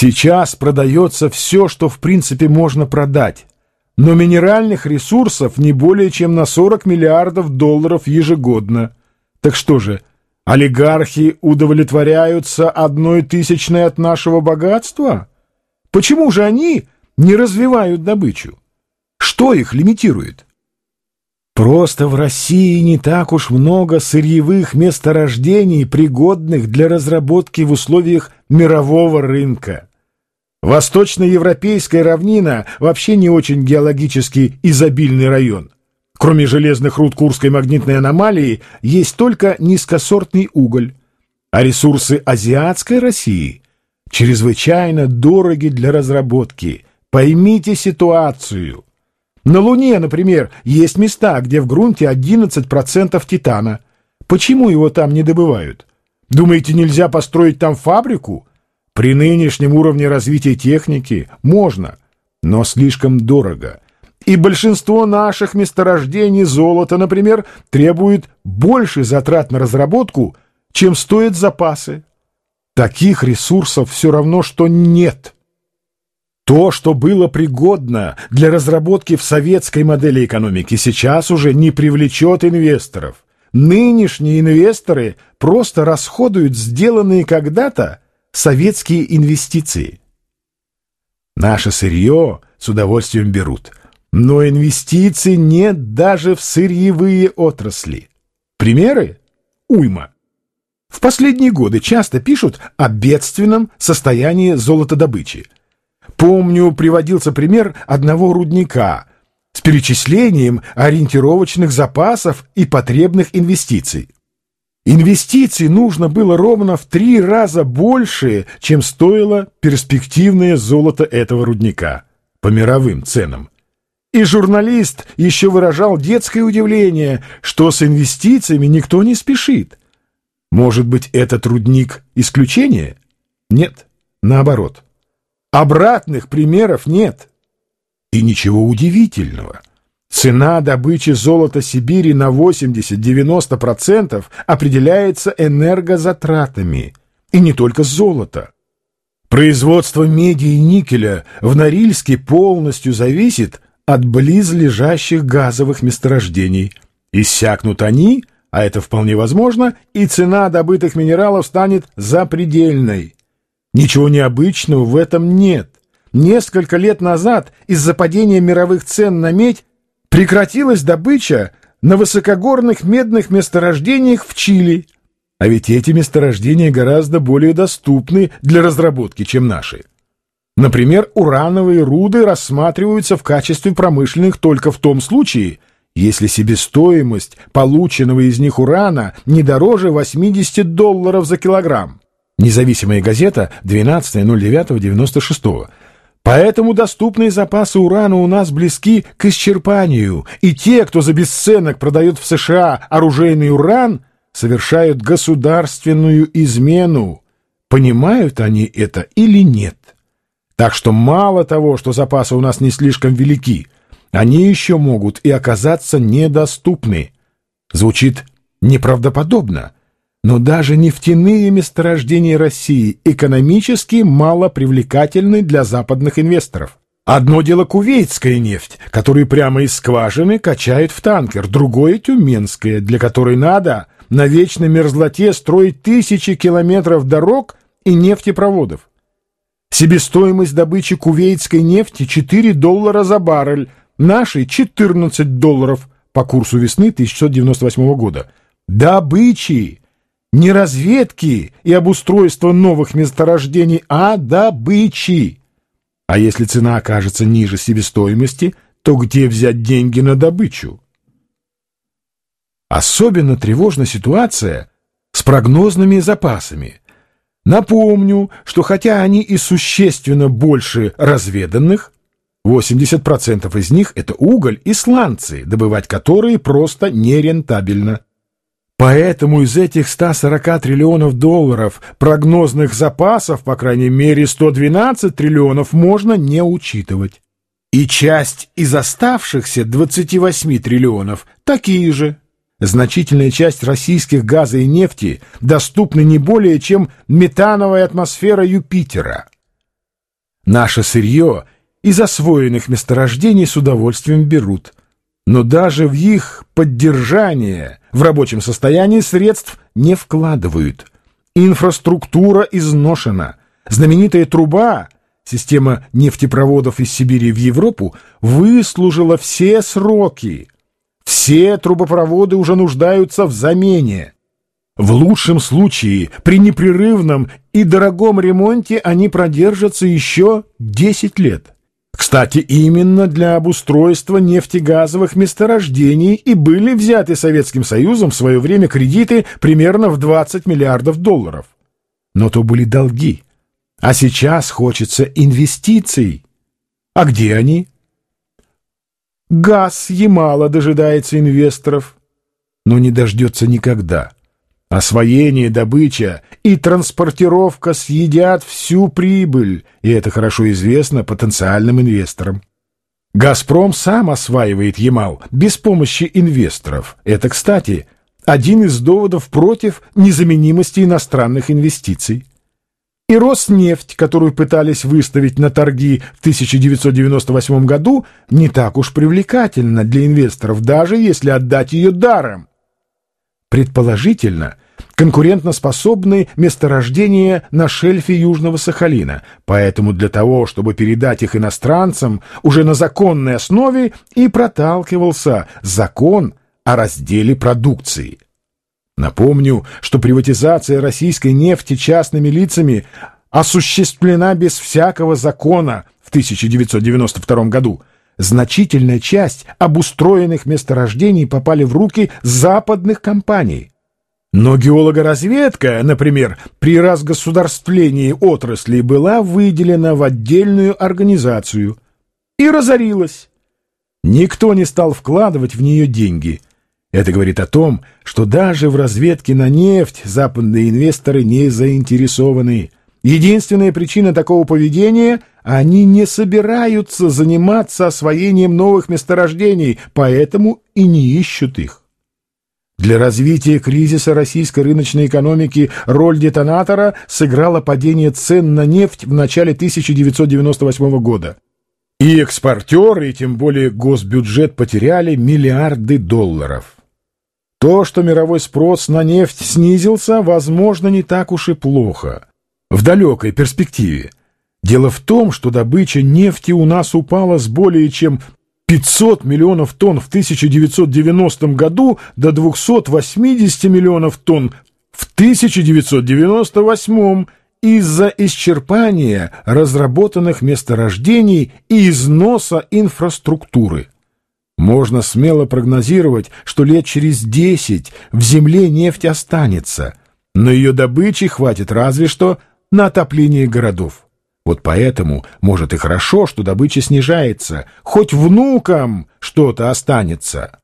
Сейчас продается все, что в принципе можно продать, но минеральных ресурсов не более чем на 40 миллиардов долларов ежегодно. Так что же, олигархи удовлетворяются одной тысячной от нашего богатства? Почему же они не развивают добычу? Что их лимитирует? Просто в России не так уж много сырьевых месторождений, пригодных для разработки в условиях мирового рынка. Восточноевропейская равнина вообще не очень геологически изобильный район. Кроме железных руд Курской магнитной аномалии, есть только низкосортный уголь. А ресурсы азиатской России чрезвычайно дороги для разработки. Поймите ситуацию. На Луне, например, есть места, где в грунте 11% титана. Почему его там не добывают? Думаете, нельзя построить там фабрику? При нынешнем уровне развития техники можно, но слишком дорого. И большинство наших месторождений золота, например, требует больше затрат на разработку, чем стоят запасы. Таких ресурсов все равно, что нет. То, что было пригодно для разработки в советской модели экономики, сейчас уже не привлечет инвесторов. Нынешние инвесторы просто расходуют сделанные когда-то советские инвестиции. Наше сырье с удовольствием берут, но инвестиций нет даже в сырьевые отрасли. Примеры? Уйма. В последние годы часто пишут о бедственном состоянии золотодобычи – Помню, приводился пример одного рудника с перечислением ориентировочных запасов и потребных инвестиций. Инвестиций нужно было ровно в три раза больше, чем стоило перспективное золото этого рудника по мировым ценам. И журналист еще выражал детское удивление, что с инвестициями никто не спешит. Может быть, этот рудник исключение? Нет, наоборот. Обратных примеров нет. И ничего удивительного. Цена добычи золота Сибири на 80-90% определяется энергозатратами. И не только золота. Производство меди и никеля в Норильске полностью зависит от близлежащих газовых месторождений. Иссякнут они, а это вполне возможно, и цена добытых минералов станет запредельной. Ничего необычного в этом нет. Несколько лет назад из-за падения мировых цен на медь прекратилась добыча на высокогорных медных месторождениях в Чили. А ведь эти месторождения гораздо более доступны для разработки, чем наши. Например, урановые руды рассматриваются в качестве промышленных только в том случае, если себестоимость полученного из них урана не дороже 80 долларов за килограмм. Независимая газета 12.09.96. Поэтому доступные запасы урана у нас близки к исчерпанию, и те, кто за бесценок продает в США оружейный уран, совершают государственную измену. Понимают они это или нет? Так что мало того, что запасы у нас не слишком велики, они еще могут и оказаться недоступны. Звучит неправдоподобно, но даже нефтяные месторождения России экономически мало привлекательны для западных инвесторов. Одно дело кувейтская нефть, которую прямо из скважины качают в танкер, другое — тюменская, для которой надо на вечной мерзлоте строить тысячи километров дорог и нефтепроводов. Себестоимость добычи кувейтской нефти 4 доллара за баррель, нашей 14 долларов по курсу весны 1998 года. Добычи! Не разведки и обустройства новых месторождений, а добычи. А если цена окажется ниже себестоимости, то где взять деньги на добычу? Особенно тревожна ситуация с прогнозными запасами. Напомню, что хотя они и существенно больше разведанных, 80% из них — это уголь и сланцы, добывать которые просто нерентабельно. Поэтому из этих 140 триллионов долларов прогнозных запасов, по крайней мере 112 триллионов, можно не учитывать. И часть из оставшихся 28 триллионов такие же. Значительная часть российских газа и нефти доступна не более, чем метановая атмосфера Юпитера. Наше сырье из освоенных месторождений с удовольствием берут. Но даже в их поддержание в рабочем состоянии средств не вкладывают. Инфраструктура изношена. Знаменитая труба, система нефтепроводов из Сибири в Европу, выслужила все сроки. Все трубопроводы уже нуждаются в замене. В лучшем случае, при непрерывном и дорогом ремонте они продержатся еще 10 лет. Кстати, именно для обустройства нефтегазовых месторождений и были взяты Советским Союзом в свое время кредиты примерно в 20 миллиардов долларов. Но то были долги. А сейчас хочется инвестиций. А где они? Газ Ямало дожидается инвесторов, но не дождется никогда. Освоение, добыча и транспортировка съедят всю прибыль, и это хорошо известно потенциальным инвесторам. «Газпром» сам осваивает Ямал без помощи инвесторов. Это, кстати, один из доводов против незаменимости иностранных инвестиций. И Роснефть, которую пытались выставить на торги в 1998 году, не так уж привлекательна для инвесторов, даже если отдать ее даром. Предположительно, конкурентоспособны месторождения на шельфе Южного Сахалина, поэтому для того, чтобы передать их иностранцам, уже на законной основе и проталкивался закон о разделе продукции. Напомню, что приватизация российской нефти частными лицами осуществлена без всякого закона в 1992 году – значительная часть обустроенных месторождений попали в руки западных компаний. Но геологоразведка, например, при разгосударствлении отрасли была выделена в отдельную организацию и разорилась. Никто не стал вкладывать в нее деньги. Это говорит о том, что даже в разведке на нефть западные инвесторы не заинтересованы. Единственная причина такого поведения – они не собираются заниматься освоением новых месторождений, поэтому и не ищут их. Для развития кризиса российской рыночной экономики роль детонатора сыграло падение цен на нефть в начале 1998 года. И экспортеры, и тем более госбюджет потеряли миллиарды долларов. То, что мировой спрос на нефть снизился, возможно, не так уж и плохо. В далекой перспективе. Дело в том, что добыча нефти у нас упала с более чем 500 миллионов тонн в 1990 году до 280 миллионов тонн в 1998 из-за исчерпания разработанных месторождений и износа инфраструктуры. Можно смело прогнозировать, что лет через 10 в земле нефть останется, но ее добычи хватит разве что на отопление городов. Вот поэтому, может, и хорошо, что добыча снижается. Хоть внукам что-то останется.